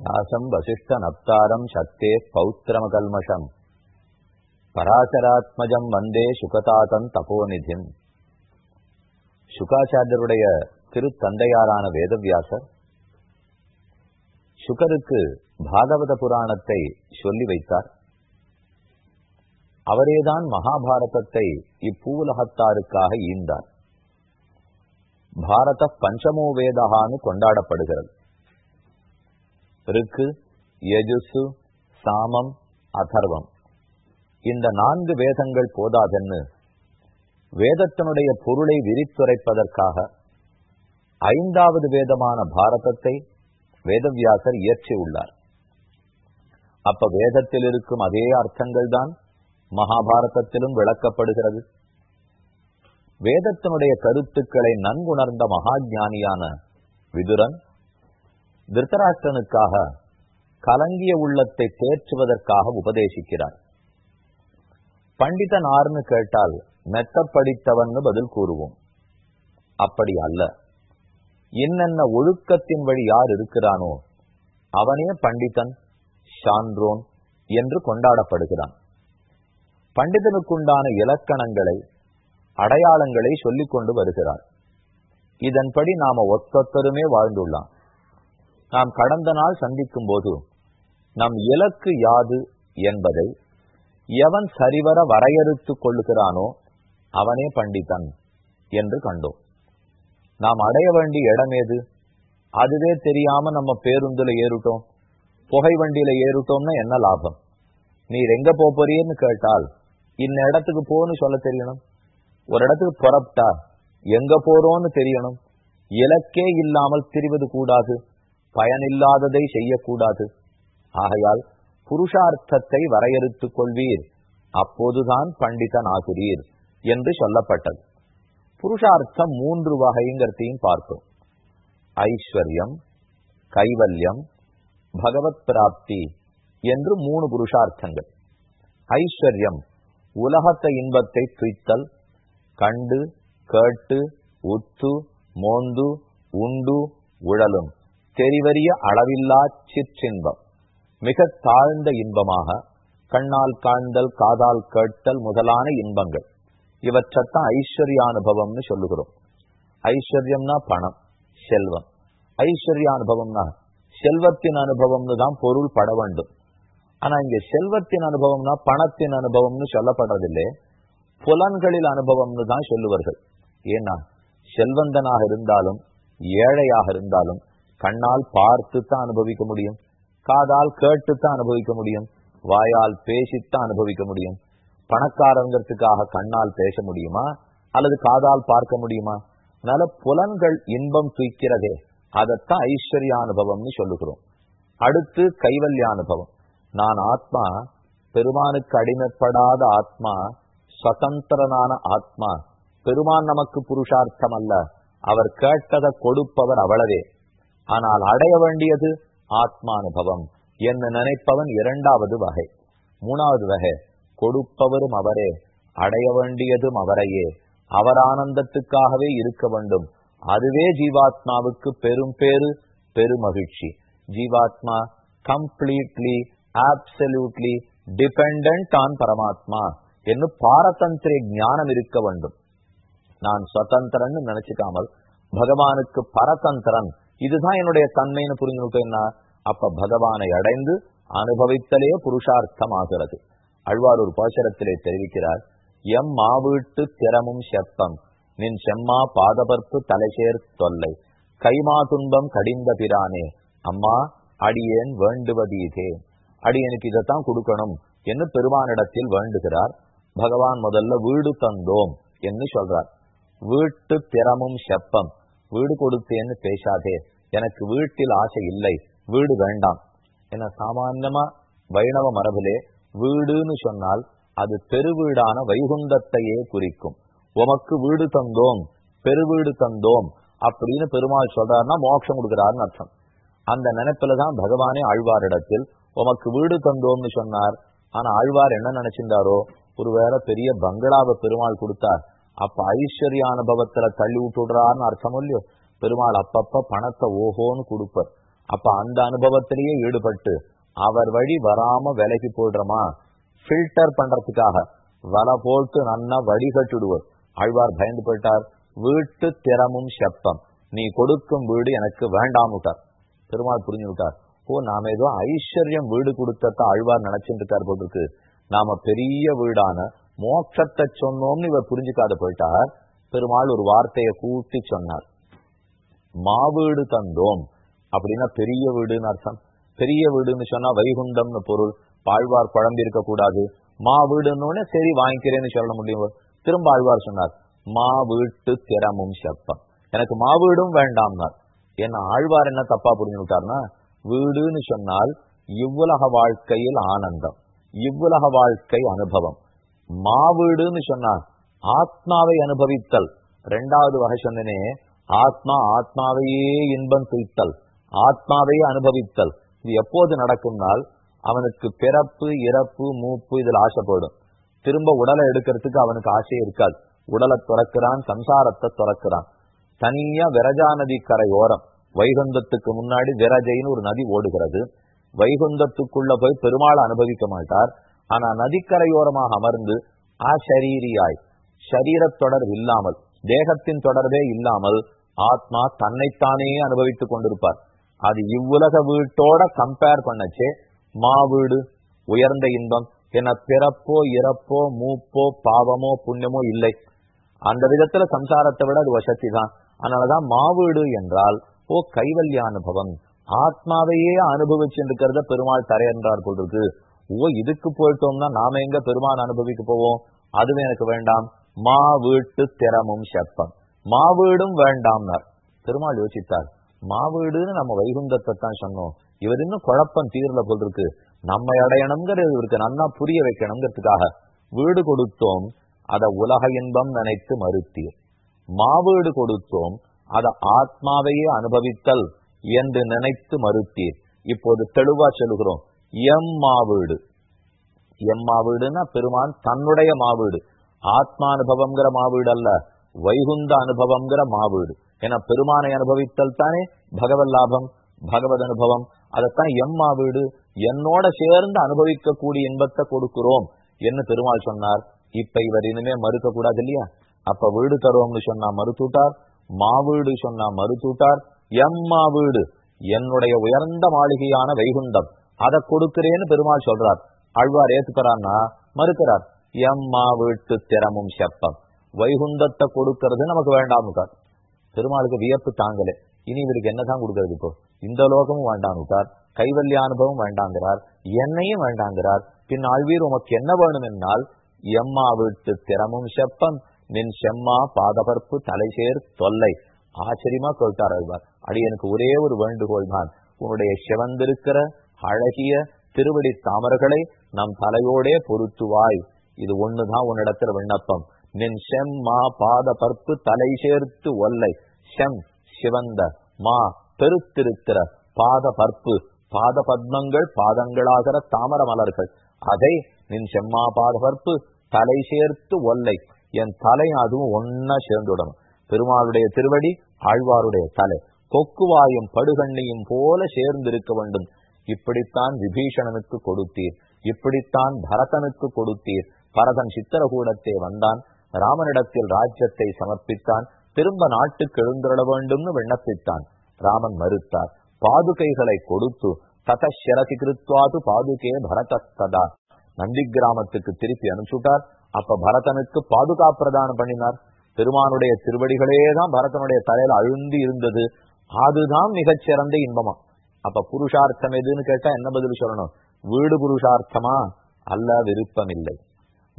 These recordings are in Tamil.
வியாசம் வசிஷ்ட நப்தாரம் சக்தே பௌத்திரமகல்மஷம். பராசராத்மஜம் வந்தே சுகதாதன் தபோநிதிம். சுகாச்சாரியருடைய திருத்தந்தையாரான வேதவியாசர் சுகருக்கு பாகவத புராணத்தை சொல்லி வைத்தார். அவரேதான் மகாபாரதத்தை இப்பூலகத்தாருக்காக ஈந்தார். பாரத பஞ்சமோ வேதகான்னு கொண்டாடப்படுகிறது. ருக்கு யஜுசு சாமம் அதர்வம். இந்த நான்கு வேதங்கள் போதாதென்னு வேதத்தினுடைய பொருளை விரித்துரைப்பதற்காக ஐந்தாவது வேதமான பாரதத்தை வேதவியாசர் இயற்றியுள்ளார். அப்ப வேதத்தில் இருக்கும் அதே அர்த்தங்கள் தான் மகாபாரதத்திலும் விளக்கப்படுகிறது. வேதத்தினுடைய கருத்துக்களை நன்குணர்ந்த மகாஜானியான விதுரன் திருத்தராஷ்டனுக்காக கலங்கிய உள்ளத்தை தேற்றுவதற்காக உபதேசிக்கிறார். ஆறுன்னு கேட்டால் மெத்த படித்தவன்னு பதில் கூறுவோம். அப்படி அல்ல. என்னென்ன ஒழுக்கத்தின் வழி யார் இருக்கிறானோ அவனே பண்டிதன் சான்றோன் என்று கொண்டாடப்படுகிறான். பண்டிதனுக்குண்டான இலக்கணங்களை அடையாளங்களை சொல்லிக் கொண்டு வருகிறார். இதன்படி நாம ஒத்தொத்தருமே வாழ்ந்துள்ளான் நாம் கடந்த நாள் சந்திக்கும் போது நம் இலக்கு யாது என்பதை எவன் சரிவர வரையறுத்துக் கொள்ளுகிறானோ அவனே பண்டிதன் என்று கண்டோம். நாம் அடைய வேண்டிய இடம் ஏது? அதுவே தெரியாம நம்ம பேருந்துல ஏறிட்டோம். புகை வண்டியில ஏறிட்டோம்னா என்ன லாபம்? நீர் எங்க போறீன்னு கேட்டால் இந்த இடத்துக்கு போன்னு சொல்ல தெரியணும். ஒரு இடத்துக்கு புறப்பட்டா எங்க போறோம்னு தெரியணும். இலக்கே இல்லாமல் திரிவது கூடாது. பயனில்லாததை செய்யக்கூடாது. ஆகையால் புருஷார்த்தத்தை வரையறுத்துக் கொள்வீர். அப்போதுதான் பண்டிதன் ஆகிறீர் என்று சொல்லப்பட்டது. புருஷார்த்தம் மூன்று வகைங்கிறதையும் பார்த்தோம். ஐஸ்வர்யம் கைவல்யம் பகவத் பிராப்தி என்று மூணு புருஷார்த்தங்கள். ஐஸ்வர்யம் உலகத்தை இன்பத்தை துய்த்தல் கண்டு கேட்டு உத்து மோந்து உண்டு உழலும். தெரிவறிய அளவில்லா சிற்றின்பம். மிக தாழ்ந்த இன்பமாக கண்ணால் காண்தல் காதால் கேட்டல் முதலான இன்பங்கள். இவற்றத்தான் ஐஸ்வர்யானுபவம்னு சொல்லுகிறோம். ஐஸ்வர்யம்னா பணம் செல்வம். ஐஸ்வர்யானுபவம்னா செல்வத்தின் அனுபவம்னு தான் பொருள் பட வேண்டும். ஆனா இங்க செல்வத்தின் அனுபவம்னா பணத்தின் அனுபவம்னு சொல்லப்படுறதில்லை. புலன்களில் அனுபவம்னு தான் சொல்லுவார்கள். ஏன்னா செல்வந்தனாக இருந்தாலும் ஏழையாக இருந்தாலும் கண்ணால் பார்த்து தான் அனுபவிக்க முடியும். காதால் கேட்டுத்தான் அனுபவிக்க முடியும். வாயால் பேசித்தான் அனுபவிக்க முடியும். பணக்காரங்கிறதுக்காக கண்ணால் பேச முடியுமா? அல்லது காதால் பார்க்க முடியுமா? அதனால புலன்கள் இன்பம் தூக்கிறதே அதைத்தான் ஐஸ்வர்யானுபவம்னு சொல்லுகிறோம். அடுத்து கைவல்யானுபவம். நான் ஆத்மா பெருமானுக்கு அடிமைப்படாத ஆத்மா சுதந்திரனான ஆத்மா. பெருமான் நமக்கு புருஷார்த்தம் அல்ல அவர் கேட்டதை கொடுப்பவர் அவ்வளவே ஆனால் அடைய வேண்டியது ஆத்மானுபவம் என்ன நினைப்பவன் இரண்டாவது வகை. மூணாவது வகை கொடுப்பவரும் அவரே அடைய வேண்டியதும் அவரையே. அவர் ஆனந்தத்துக்காகவே இருக்க வேண்டும். அதுவே ஜீவாத்மாவுக்கு பெரும் பேரு பெருமகிழ்ச்சி. ஜீவாத்மா கம்ப்ளீட்லி ஆப்சல்யூட்லி டிபெண்ட் ஆன் பரமாத்மா என்று பாரதந்திர ஞானம் இருக்க வேண்டும். நான் சுதந்திரன் நினைச்சுக்காமல் பகவானுக்கு பரதந்திரன் இதுதான் என்னுடைய தன்மைன்னு புரிஞ்சுக்கிட்டேன்னா அப்ப பகவானை அடைந்து அனுபவித்தலே புருஷார்த்தம் ஆகிறது பாசரத்திலே தெரிவிக்கிறார் எம் மாவீட்டு திறமும் செப்பம் நின் செம்மா பாதபர்ப்பு தலைசேர் தொல்லை கைமா துன்பம் கடிந்த பிரானே அம்மா அடியேன் வேண்டுவதீதே. அடியனுக்கு இதைத்தான் கொடுக்கணும் என்று பெருமானிடத்தில் வேண்டுகிறார். பகவான் முதல்ல வீடு தந்தோம் என்று சொல்றார். வீட்டு திறமும் செப்பம் வீடு கொடுத்தேன்னு பேசாதே. எனக்கு வீட்டில் ஆசை இல்லை. வீடு வேண்டாம். என சாமான்யமா வைணவ மரபிலே வீடுன்னு சொன்னால் அது பெருவீடான வைகுந்தத்தையே குறிக்கும். உமக்கு வீடு தந்தோம் பெருவீடு தந்தோம் அப்படின்னு பெருமாள் சொல்றாருன்னா மோட்சம் கொடுக்கிறாருன்னு அர்த்தம். அந்த நினைப்புலதான் பகவானே ஆழ்வாரிடத்தில் உமக்கு வீடு தந்தோம்னு சொன்னார். ஆனா ஆழ்வார் என்ன நினைச்சிருந்தாரோ? ஒருவேளை பெரிய பங்களாவை பெருமாள் கொடுத்தார். அப்ப ஐஸ்வர்ய அனுபவத்துல தள்ளி விட்டுடுறாருன்னு அர்த்தம் இல்லையோ? பெருமாள் அப்பப்ப பணத்தை ஓஹோன்னு கொடுப்பர். அப்ப அந்த அனுபவத்திலேயே ஈடுபட்டு அவர் வழி வராம விலகி போடுறோமா ஃபில்டர் பண்றதுக்காக. வலை போட்டு நன்னா வடிகட்டுடுவோம் ஆழ்வார் பயந்து போயிட்டார். வீட்டு திறமும் செப்பம். நீ கொடுக்கும் வீடு எனக்கு வேண்டாம் விட்டார். பெருமாள் புரிஞ்சு விட்டார். ஓ நாம ஏதோ ஐஸ்வர்யம் வீடு கொடுத்தத ஆழ்வார் நினைச்சுட்டு இருக்கார் போட்டிருக்கு நாம பெரிய வீடான மோட்சத்தை சொன்னோம்னு இவர் புரிஞ்சுக்காத போயிட்டார். பெருமாள் ஒரு வார்த்தையை கூட்டி சொன்னார். மாவீடு தந்தோம் அப்படின்னா பெரிய வீடுன்னு அர்த்தம். பெரிய வீடுன்னு சொன்னா வைகுண்டம்னு பொருள். பாழ்வார் குழம்பு இருக்கக்கூடாது மா வீடுன்னு சரி வாங்கிக்கிறேன்னு சொல்ல முடியும். திரும்ப ஆழ்வார் சொன்னார் மா வீட்டு திறமும் செப்பம். எனக்கு மா வீடும் வேண்டாம்னார். என்ன ஆழ்வார் என்ன தப்பா புரிஞ்சுட்டார்னா வீடுன்னு சொன்னால் இவ்வுலக வாழ்க்கையில் ஆனந்தம் இவ்வுலக வாழ்க்கை அனுபவம். மாவீடுன்னு சொன்னார். ஆத்மாவை அனுபவித்தல். ரெண்டாவது வகை சொன்னனே ஆத்மா ஆத்மாவையே இன்பம் செய்தல். ஆத்மாவையே அனுபவித்தல். இது எப்போது நடக்கும்னால் அவனுக்கு பிறப்பு இறப்பு மூப்பு இதில் ஆசைப்படும். திரும்ப உடலை எடுக்கிறதுக்கு அவனுக்கு ஆசை இருக்காது. உடலை துறக்கிறான் சம்சாரத்தை துறக்கிறான். தனியா விரஜா நதி கரையோரம் வைகுந்தத்துக்கு முன்னாடி விரஜைன்னு ஒரு நதி ஓடுகிறது. வைகுந்தத்துக்குள்ள போய் பெருமாள் அனுபவிக்க மாட்டார். ஆனா நதிக்கரையோரமாக அமர்ந்து அசரீரியாய் சரீர தொடர்பு இல்லாமல் தேகத்தின் தொடர்பே இல்லாமல் ஆத்மா தன்னைத்தானே அனுபவித்துக் கொண்டிருப்பார். அது இவ்வுலக வீட்டோட கம்பேர் பண்ணச்சே மா வீடு உயர்ந்த இன்பம் என பிறப்போ இறப்போ மூப்போ பாவமோ புண்ணியமோ இல்லை. அந்த விதத்துல சம்சாரத்தை விட அது வசதி தான். அதனாலதான் மாவீடு என்றால் ஓ கைவல்ய அனுபவம் ஆத்மாவையே அனுபவிச்சுருக்கிறத பெருமாள் தரையன்றார் போல் இருக்கு. ஓ இதுக்கு போயிட்டோம்னா நாம எங்க பெருமாள் அனுபவிக்க போவோம்? அதுவும் எனக்கு வேண்டாம். மா வீட்டு திறமும் செப்பம். மாவீடும் வேண்டாம்னார். பெருமாள் யோசித்தார். மாவீடுன்னு நம்ம வைகுந்தத்தை தான் சொன்னோம். இவர் இன்னும் குழப்பம் தீர்ல போல் இருக்கு. நம்ம அடையணுங்கிறது இவருக்கு நன்னா புரிய வைக்கணுங்கிறதுக்காக வீடு கொடுத்தோம். அத உலக இன்பம் நினைத்து மறுத்தீர். மாவீடு கொடுத்தோம். அத ஆத்மாவையே அனுபவித்தல் என்று நினைத்து மறுத்தீர். இப்போது தெளிவா சொல்லுகிறோம். எம் மாவீடு எம் மாவீடுன்னா பெருமான் தன்னுடைய மாவீடு. ஆத்மானுபவம்ங்கிற மாவீடு அல்ல வைகுந்த அனுபவம்ங்கிற மாவீடு. ஏன்னா பெருமானை அனுபவித்தல் தானே பகவத் லாபம் பகவத் அனுபவம். அதைத்தான் எம் மாவீடு என்னோட சேர்ந்து அனுபவிக்கக்கூடிய இன்பத்தை கொடுக்கிறோம் என்று பெருமாள் சொன்னார். இப்ப இவர் இனிமே மறுக்க கூடாது இல்லையா? அப்ப வீடு தருவோம்னு சொன்னா மறுத்துட்டார் மாவீடு சொன்னா மறுத்துட்டார் எம் மாவீடு என்னுடைய உயர்ந்த மாளிகையான வைகுண்டம் அதை கொடுக்கிறேன்னு பெருமாள் சொல்றார். அழ்வார் ஏத்துக்கிறான்னா மறுக்கிறார். எம்மா வீட்டு திறமும் செப்பம். வைகுந்தத்தை கொடுக்கறது நமக்கு வேண்டாமுட்டார் பெருமாளுக்கு வியப்பு தாங்கலே. இனி இவருக்கு என்னதான் கொடுக்கறது இப்போ? இந்த லோகமும் வேண்டாமுட்டார் கைவல்ய அனுபவம் வேண்டாங்கிறார். என்னையும் வேண்டாங்கிறார். பின் ஆழ்வீர் உமக்கு என்ன வேணும் என்னால்? எம்மா வீட்டு திறமும் செப்பம். நின் செம்மா பாதபர்ப்பு தலைசேர் தொல்லை. ஆச்சரியமா சொல்லிட்டார் ஆழ்வார் அடி எனக்கு ஒரே ஒரு வேண்டுகோள் தான் உன்னுடைய சிவந்திருக்கிற அழகிய திருவடி தாமர்களை நம் தலையோடே பொருத்துவாய். இது ஒண்ணுதான் உன்னிடத்துல விண்ணப்பம். நின் செம் மா பாத பற்பு தலை சேர்த்து ஒல்லை. செம் சிவந்த மா பெருத்திருக்கிற பாத பற்பு. பாத பத்மங்கள் பாதங்களாகிற தாமர மலர்கள். அதை நின் செம்மா பாத பற்பு தலை சேர்த்து ஒல்லை. என் தலை அதுவும் ஒன்னா சேர்ந்துடணும். பெருமாளுடைய திருவடி ஆழ்வாருடைய தலை. கொக்குவாயும் படுகண்ணியும் போல சேர்ந்திருக்க வேண்டும். இப்படித்தான் விபீஷணனுக்கு கொடுத்தீர். இப்படித்தான் பரதனுக்கு கொடுத்தீர். பரதன் சித்திரகூடத்தை வந்தான். ராமனிடத்தில் ராஜ்யத்தை சமர்ப்பித்தான். திரும்ப நாட்டுக்கு எழுந்திரட வேண்டும்னு விண்ணப்பித்தான். ராமன் மறுத்தார். பாதுகைகளை கொடுத்து தத கிருத்வாது பாதுகே பரதஸ்ததா. நந்தி கிராமத்துக்கு திருப்பி அனுப்பிச்சுட்டார். அப்ப பரதனுக்கு பாதுகா பிரதானம் பண்ணினார். பெருமானுடைய திருவடிகளே தான் பரதனுடைய தலையில அழுந்தி இருந்தது. அதுதான் மிகச்சிறந்த இன்பமா? அப்ப புருஷார்த்தம் எதுன்னு கேட்டா என்ன பதில் சொல்லணும்? வீடு புருஷார்த்தமா? அல்ல விருப்பம் இல்லை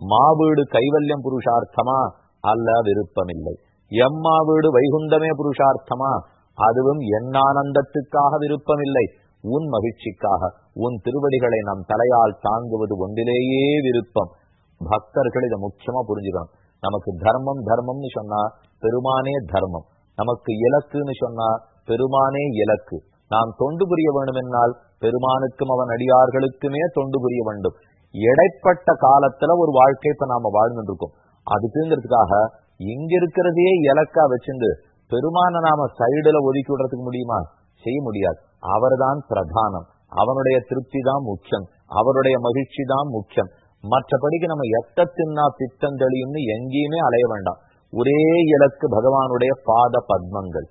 மாவீடு கைவல்யம் புருஷார்த்தமா? அல்ல விருப்பம் இல்லை எம்மா வீடு வைகுந்தமே புருஷார்த்தமா? அதுவும் என் ஆனந்தத்துக்காக விருப்பம் இல்லை உன் மகிழ்ச்சிக்காக. உன் திருவடிகளை நம் தலையால் தாங்குவது ஒன்றிலேயே விருப்பம். பக்தர்கள் இதை முக்கியமா புரிஞ்சுக்கணும். நமக்கு தர்மம் தர்மம்னு சொன்னா பெருமானே தர்மம். நமக்கு இலக்குன்னு சொன்னா பெருமானே இலக்கு. நாம் தொண்டு புரிய வேண்டும் என்னால் பெருமானுக்கும் அவன் அடியார்களுக்குமே தொண்டு புரிய வேண்டும். இடைப்பட்ட காலத்துல ஒரு வாழ்க்கை இப்ப நாம வாழ்ந்துட்டு இருக்கோம் அதுக்குங்கிறதுக்காக இங்க இருக்கிறதையே இலக்கா வச்சிருந்து பெருமான நாம சைடுல ஒதுக்கி விடுறதுக்கு முடியுமா? செய்ய முடியாது. அவர்தான் பிரதானம். அவனுடைய திருப்தி தான் முக்கியம். அவருடைய மகிழ்ச்சி தான் முக்கியம். மற்றபடிக்கு நம்ம எத்த தின்னா பித்தம் தெளியும்னு எங்கேயுமே அலைய வேண்டாம். ஒரே இலக்கு பகவானுடைய பாத பத்மங்கள்.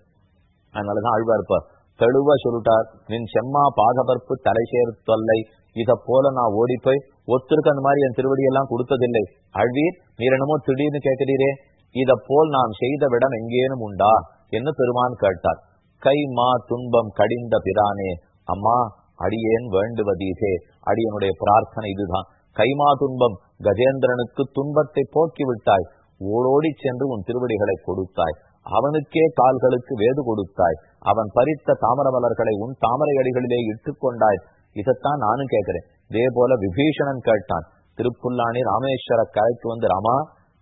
அதனாலதான் ஆழ்வார்ப்பார் தெளிவா சொல்லிட்டார். நின் செம்மா பாதபர்ப்பு தலை சேர்த்தொல்லை. இத போல நான் ஓடிப்போய் போய் ஒத்துருக்கு அந்த மாதிரி என் திருவடியெல்லாம் கொடுத்ததில்லை. அழ்வீர் நீர் என்னமோ திடீர்னு கேட்கிறீரே. இத போல் நான் செய்த விடம் எங்கேனும் உண்டா? என்று பெருமான் கேட்டார். கை மா துன்பம் கடிந்த பிரானே. அம்மா அடியேன் வேண்டுவதீதே. அடியனுடைய பிரார்த்தனை இதுதான். கைமா துன்பம் கஜேந்திரனுக்கு துன்பத்தை போக்கி விட்டாய் ஓடோடி சென்று உன் திருவடிகளை கொடுத்தாய். அவனுக்கே கால்களுக்கு வேது கொடுத்தாய். அவன் பறித்த தாமரமலர்களை உன் தாமரை அடிகளிலே இட்டு கொண்டாய் இதைத்தான் நானும் கேட்கிறேன். இதே போல விபீஷணன் கேட்டான். திருப்புல்லானி ராமேஸ்வர கரைக்கு வந்து ராமா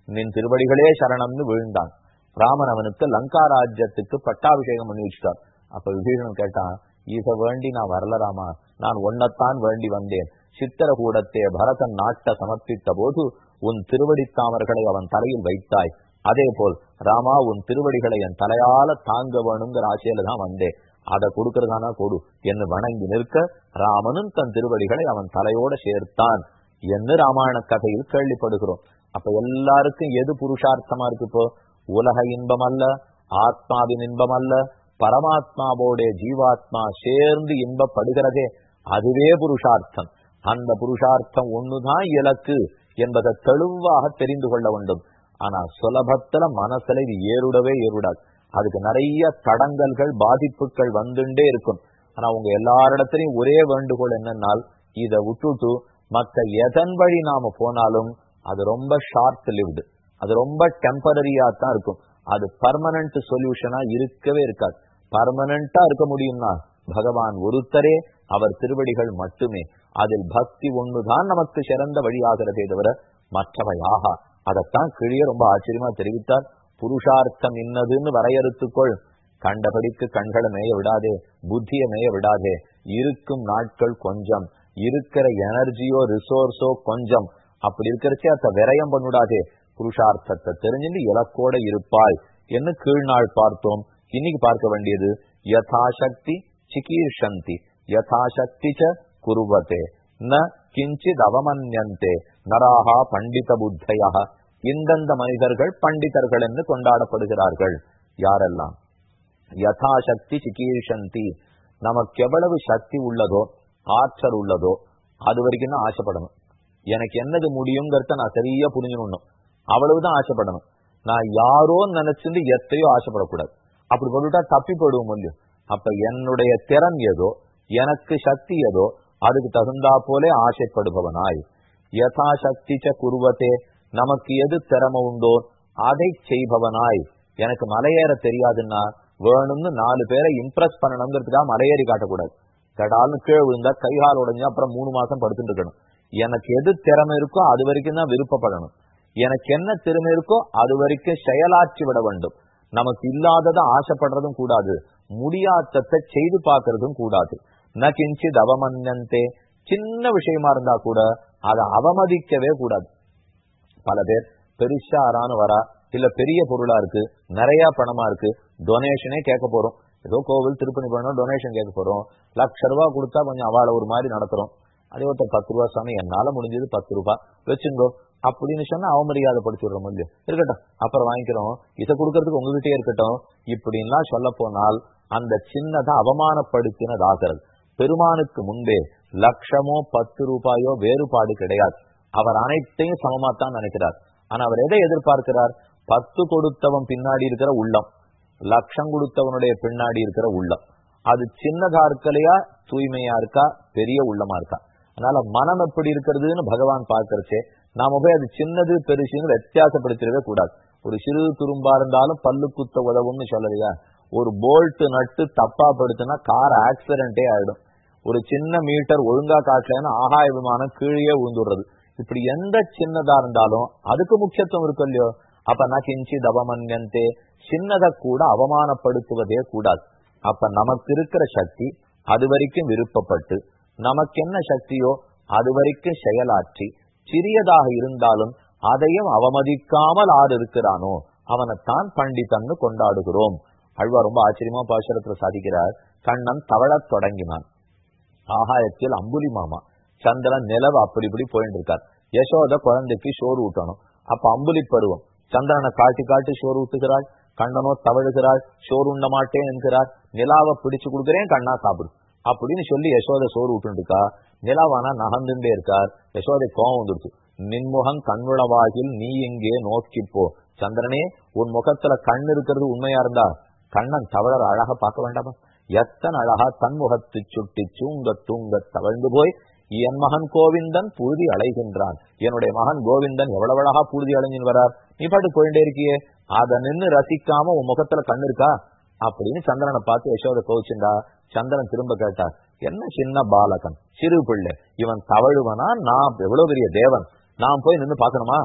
நின் திருவடிகளே சரணம்னு விழுந்தான். ராமன் அவனுக்கு லங்கா ராஜ்யத்துக்கு பட்டாபிஷேகம் பண்ணி வச்சுட்டார். அப்ப விபீஷணன் கேட்டான் இத வேண்டி நான் வரல ராமா. நான் ஒன்னத்தான் வேண்டி வந்தேன். சித்திரகூடத்தே பரதன் நாட்ட சமர்ப்பித்த போது உன் திருவடித்தாமர்களை அவன் தலையில் வைத்தாய். அதே போல் ராமா உன் திருவடிகளை என் தலையால தாங்க வேணுங்கிற ஆசையில தான் வந்தேன். அதை கொடுக்கறதானா கொடு. என்று வணங்கி நிற்க ராமனும் தன் திருவடிகளை அவன் தலையோட சேர்த்தான் என்று ராமாயண கதையில் கேள்விப்படுகிறோம். அப்ப எல்லாருக்கும் எது புருஷார்த்தமா இருக்கு இப்போ? உலக இன்பம் அல்ல ஆத்மாவின் இன்பம் அல்ல பரமாத்மாவோட ஜீவாத்மா சேர்ந்து இன்பப்படுகிறதே அதுவே புருஷார்த்தம். அந்த புருஷார்த்தம் ஒண்ணுதான் இலக்கு என்பதை தெளிவாக தெரிந்து கொள்ள வேண்டும். ஆனா சுலபத்துல மனசுல இது ஏறுடவே ஏறுடாது. அதுக்கு நிறைய தடங்கல்கள் பாதிப்புகள் வந்துட்டே இருக்கும். ஆனா உங்க எல்லாரிடத்திலையும் ஒரே வேண்டுகோள் என்னன்னா இதை விட்டுட்டு மத்த எதன் வழி நாம போனாலும் அது ரொம்ப ஷார்ட் லிவ்டு அது ரொம்ப டெம்பரரியா தான் இருக்கும். அது பர்மனன்ட் சொல்யூஷனா இருக்கவே இருக்காது. பர்மனண்டா இருக்க முடியும்னா பகவான் ஒருத்தரே அவர் திருவடிகள் மட்டுமே. அதில் பக்தி ஒண்ணுதான் நமக்கு சிறந்த வழியாகிறதே தவிர மற்றவை ஆகா அதைத்தான் கிழிய ரொம்ப ஆச்சரியமா தெரிவித்தார். புருஷார்த்தம் இன்னதுன்னு வரையறுத்துக்கொள். கண்டபடிக்கு கண்களை மேய விடாதே புத்திய மேய விடாதே. இருக்கும் நாட்கள் கொஞ்சம் இருக்கிற எனர்ஜியோ ரிசோர்ஸோ கொஞ்சம். அப்படி இருக்கிறச்சே அதை விரயம் பண்ணிடாதே. புருஷார்த்தத்தை தெரிஞ்சுட்டு இலக்கோட இருப்பாய் கீழ் கீழ்நாள் பார்த்தோம்? இன்னைக்கு பார்க்க வேண்டியது யதாசக்தி சிகீர்ஷந்தி. யதாசக்தி ச குருவத்தே ந கிஞ்சித் அவமன்யந்தே நராகா பண்டித புத்தையா இந்தந்த மனிதர்கள் பண்டிதர்கள் என்று கொண்டாடப்படுகிறார்கள். யாரெல்லாம்? யதாசக்தி சிகீர்ஷந்தி நமக்கு எவ்வளவு சக்தி உள்ளதோ ஆற்றல் உள்ளதோ அது வரைக்கும் தான் ஆசைப்படணும். எனக்கு என்னது முடியுங்கிறத நான் சரியா புரிஞ்சுக்கணும். அவ்வளவுதான் ஆசைப்படணும். நான் யாரோ நினைச்சிருந்து எத்தையோ ஆசைப்படக்கூடாது. அப்படி போட்டுட்டா தப்பி போடுவோம் இல்லையோ? அப்ப என்னுடைய திறன் ஏதோ எனக்கு சக்தி ஏதோ அதுக்கு தகுந்தா போலே ஆசைப்படுபவனாய். யதாசக்தி ச குருவத்தே நமக்கு எது திறமை உண்டோ அதை செய்பவனாய். எனக்கு மலையேற தெரியாதுன்னா வேணும்னு நாலு பேரை இம்ப்ரெஸ் பண்ணணுங்கிறதுக்காக மலையேறி காட்டக்கூடாது. கடால்னு கீழே விழுந்தா கைகால் உடஞ்சா அப்புறம் மூணு மாசம் படுத்துட்டு இருக்கணும். எனக்கு எது திறமை இருக்கோ அது வரைக்கும் தான் விருப்பப்படணும். எனக்கு என்ன திறமை இருக்கோ அது வரைக்கும் செயலாற்றி விட வேண்டும். நமக்கு இல்லாததை ஆசைப்படுறதும் கூடாது. முடியாதத்தை செய்து பார்க்கறதும் கூடாது. ந கிஞ்சித் அவமன்னந்தே சின்ன விஷயமா இருந்தா கூட அதை அவமதிக்கவே கூடாது. பல பேர் பெருசா ஆறான்னு வரா இல்ல பெரிய பொருளா இருக்கு நிறைய பணமா இருக்கு டொனேஷனே கேட்க போறோம். ஏதோ கோவில் திருப்பணி பண்ணணும் டொனேஷன் கேட்க போறோம். லட்ச ரூபா கொடுத்தா கொஞ்சம் அவளை ஒரு மாதிரி நடத்துறோம். அதே ஒருத்தர் பத்து ரூபா சாமி என்னால முடிஞ்சது பத்து ரூபாய் வச்சுங்கோ. அப்படின்னு சொன்னா அவமரியாதைப்படுத்திடுறோம் இல்லையா இருக்கட்டும் அப்புறம் வாங்கிக்கிறோம். இதை கொடுக்கறதுக்கு உங்ககிட்டயே இருக்கட்டும். இப்படின்லாம் சொல்ல போனால் அந்த சின்னதை அவமானப்படுத்தினதாகிறது பெருமானுக்கு முன்பே லட்சமோ பத்து ரூபாயோ வேறுபாடு கிடையாது. அவர் அனைத்தையும் சமமாத்தான் நினைக்கிறார். ஆனா அவர் எதை எதிர்பார்க்கிறார்? பத்து கொடுத்தவன் பின்னாடி இருக்கிற உள்ளம். லட்சம் கொடுத்தவனுடைய பின்னாடி இருக்கிற உள்ளம். அது சின்னதா இருக்கலையா? தூய்மையா இருக்கா? பெரிய உள்ளமா இருக்கா? அதனால மனம் எப்படி இருக்கிறதுன்னு பகவான் பார்க்கறச்சே நாம போய் அது சின்னது பெருசுன்னு வித்தியாசப்படுத்திடவே கூடாது. ஒரு சிறு துரும்பா இருந்தாலும் பல்லு குத்த உதவும்னு சொல்லலையா? ஒரு போல்ட் நட்டு தப்பா படுத்துனா கார் ஆக்சிடென்டே ஆயிடும். ஒரு சின்ன மீட்டர் ஒழுங்கா காட்டலன்னா ஆகாய விமானம் கீழே விழுந்துடுறது. இப்படி எந்த சின்னதா இருந்தாலும் அதுக்கு முக்கியத்துவம் இருக்கு இல்லையோ அப்ப நான் கிஞ்சி தவமன்யந்தே சின்னதை கூட அவமானப்படுத்துவதே கூடாது. அப்ப நமக்கு இருக்கிற சக்தி அது வரைக்கும் விருப்பப்பட்டு நமக்கு என்ன சக்தியோ அது வரைக்கும் செயலாற்றி சிறியதாக இருந்தாலும் அதையும் அவமதிக்காமல் ஆறு இருக்கிறானோ அவனைத்தான் பண்டிதன்னு கொண்டாடுகிறோம். அழ்வா ரொம்ப ஆச்சரியமா பாசுரத்துல சாதிக்கிறார். கண்ணன் தவழத் தொடங்கினான். ஆகாயத்தில் அம்புலி மாமா. சந்திரன் நிலவு அப்படி இப்படி போயிட்டு இருக்கார் யசோத குழந்தைக்கு சோறு ஊட்டணும். அப்ப அம்புலி பருவம் சந்திரனை காட்டி காட்டி சோறு ஊட்டுகிறாள். கண்ணனோ தவழுகிறாள். சோறு உண்ண மாட்டேன் என்கிறார். நிலாவை பிடிச்சு கொடுக்குறேன் கண்ணா சாப்பிடு. அப்படின்னு சொல்லி யசோத சோறு ஊட்டுருக்கா நிலாவானா நகர்ந்துட்டே இருக்கார். யசோதை கோவம் வந்துருச்சு. நின்முகம் கண்ணுளவாகில் நீ எங்கே நோக்கி போ. சந்திரனே உன் முகத்துல கண் இருக்கிறது உண்மையா இருந்தா? கண்ணன் தவழர் அழகா பார்க்க வேண்டாமா? எத்தனை அழகா தன் முகத்து சுட்டி தூங்க தூங்க தவழ்ந்து போய் என் மகன் கோவிந்தன் புழுதி அலைகின்றான். என்னுடைய மகன் கோவிந்தன் எவ்வளவு அழகா புழுதி அலைஞ்சின்னு வரார்? நீ பாட்டு போயிட்டே இருக்கியே. அதை நின்னு ரசிக்காம உன் முகத்துல கண்ணிருக்கா அப்படின்னு சந்திரனை பார்த்து யசோத கோவிச்சுண்டா. சந்திரன் திரும்ப கேட்டார் என்ன சின்ன பாலகன்? சிறு பிள்ளை. இவன் தவழுவனா? நான் எவ்வளவு பெரிய தேவன்? நான் போய் நின்று பாக்கணுமா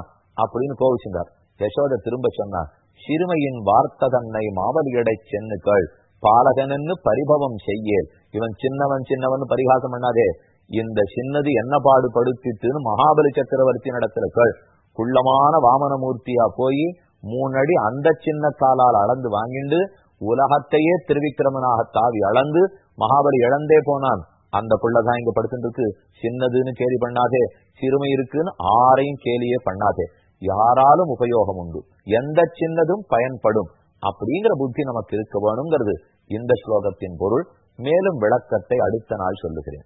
அப்படின்னு கோவிச்சுண்டார். யசோத திரும்ப சொன்னார் சிறுமையின் வார்த்த தன்னை மாவலியடை சென்னுக்கள் பாலகனன்னு பரிபவம் செய்யேல். இவன் சின்னவன் சின்னவன் பரிகாசம் பண்ணாதே. இந்த சின்னது என்ன பாடுபடுத்திட்டுன்னு மகாபலி சக்கரவர்த்தி நடத்துல கேள் குள்ளமான வாமனமூர்த்தியா போய் மூணடி அந்த சின்ன காலால் அளந்து வாங்கிண்டு உலகத்தையே திருவிக்கிரமனாக தாவி அளந்து மகாபலி இழந்தே போனான். அந்த புள்ளதான் இங்க படுத்துட்டு சின்னதுன்னு கேலி பண்ணாதே. சிறுமை இருக்குன்னு ஆரையும் கேலியே பண்ணாதே. யாராலும் உபயோகம் உண்டு. எந்த சின்னதும் பயன்படும். அப்படிங்கிற புத்தி நமக்கு இருக்க வேணுங்கிறது. இந்த ஸ்லோகத்தின் பொருள். மேலும் விளக்கத்தை அடுத்த நாள் சொல்லுகிறேன்.